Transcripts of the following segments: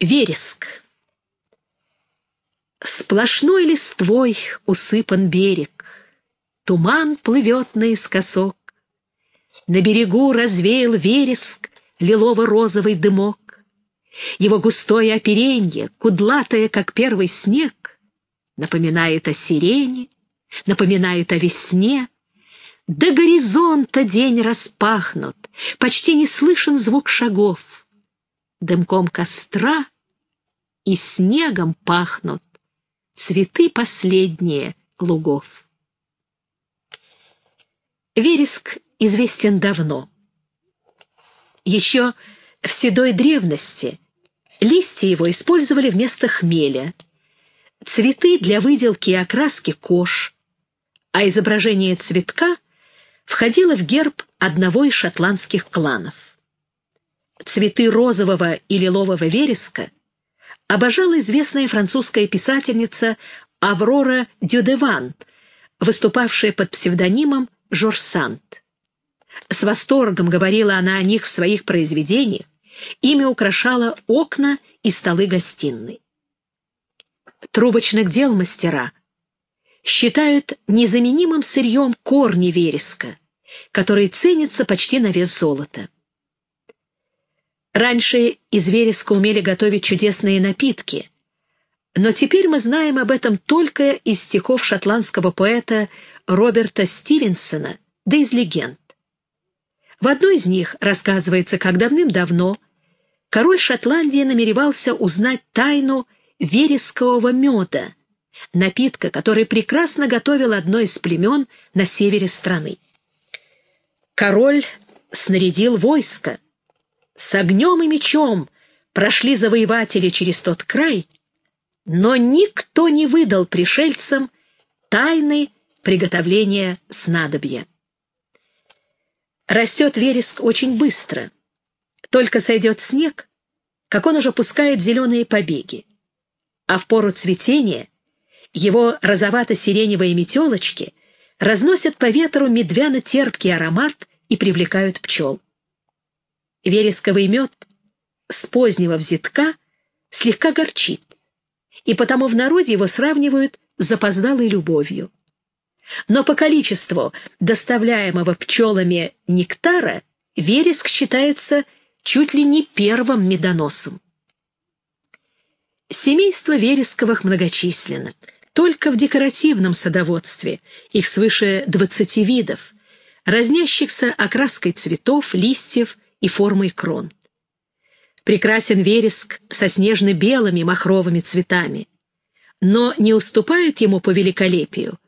Вереск. Сплошной листвой усыпан берег, Туман плывет наискосок. На берегу развеял вереск Лилово-розовый дымок. Его густое оперенье, Кудлатое, как первый снег, Напоминает о сирене, Напоминает о весне. До горизонта день распахнут, Почти не слышен звук шагов дымком костра и снегом пахнут цветы последние лугов. Вереск известен давно. Еще в седой древности листья его использовали вместо хмеля, цветы для выделки и окраски кож, а изображение цветка входило в герб одного из шотландских кланов цветы розового и лилового вереска обожала известная французская писательница Аврора Дюдеван, выступавшая под псевдонимом Жорж Сант. С восторгом говорила она о них в своих произведениях, ими украшала окна и столы гостиной. Трубочных дел мастера считают незаменимым сырьем корни вереска, которые ценятся почти на вес золота. Раньше из вереска умели готовить чудесные напитки, но теперь мы знаем об этом только из стихов шотландского поэта Роберта Стивенсона, да из легенд. В одной из них рассказывается, как давным-давно король Шотландии намеревался узнать тайну верескового меда, напитка, который прекрасно готовил одно из племен на севере страны. Король снарядил войско, с огнем и мечом прошли завоеватели через тот край, но никто не выдал пришельцам тайны приготовления снадобья. Растет вереск очень быстро. Только сойдет снег, как он уже пускает зеленые побеги. А в пору цветения его розовато-сиреневые метелочки разносят по ветру медвяно-терпкий аромат и привлекают пчел. Вересковый мед с позднего взятка слегка горчит, и потому в народе его сравнивают с запоздалой любовью. Но по количеству доставляемого пчелами нектара вереск считается чуть ли не первым медоносом. Семейство вересковых многочисленно. Только в декоративном садоводстве их свыше 20 видов, разнящихся окраской цветов, листьев и формой крон. Прекрасен вереск со снежно-белыми махровыми цветами, но не уступает ему по великолепию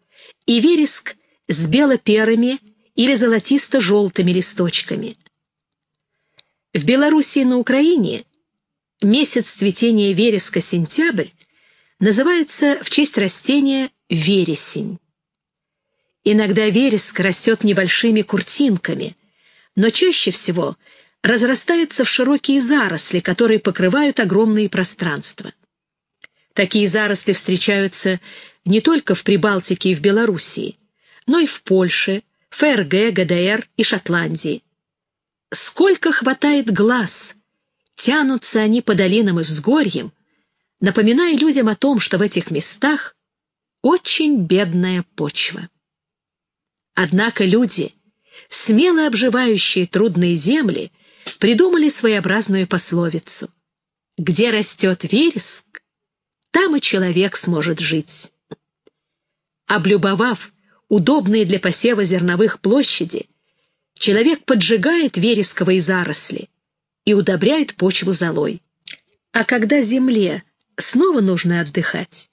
и вереск с бело-перыми или золотисто-желтыми листочками. В Белоруссии и на Украине месяц цветения вереска сентябрь называется в честь растения вересень. Иногда вереск растет небольшими куртинками, но чаще всего разрастается в широкие заросли, которые покрывают огромные пространства. Такие заросли встречаются не только в Прибалтике и в Белоруссии, но и в Польше, ФРГ, ГДР и Шотландии. Сколько хватает глаз, тянутся они по долинам и взгорьям, напоминая людям о том, что в этих местах очень бедная почва. Однако люди, смело обживающие трудные земли, придумали своеобразную пословицу. «Где растет вереск, там и человек сможет жить». Облюбовав удобные для посева зерновых площади, человек поджигает вересковые заросли и удобряет почву золой. А когда земле снова нужно отдыхать,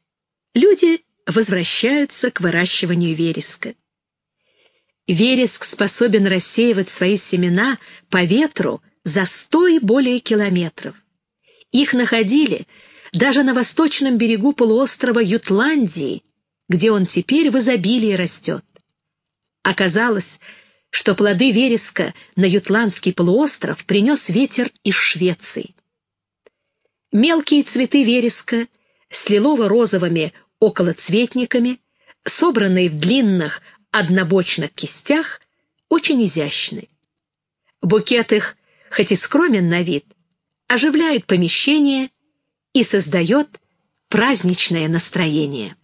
люди возвращаются к выращиванию вереска. Вереск способен рассеивать свои семена по ветру за сто и более километров. Их находили даже на восточном берегу полуострова Ютландии, где он теперь в изобилии растет. Оказалось, что плоды вереска на Ютландский полуостров принес ветер из Швеции. Мелкие цветы вереска с лилово-розовыми околоцветниками, собранные в длинных однобочных кистях, очень изящны. Букет их хоть и скромен на вид, оживляет помещение и создает праздничное настроение.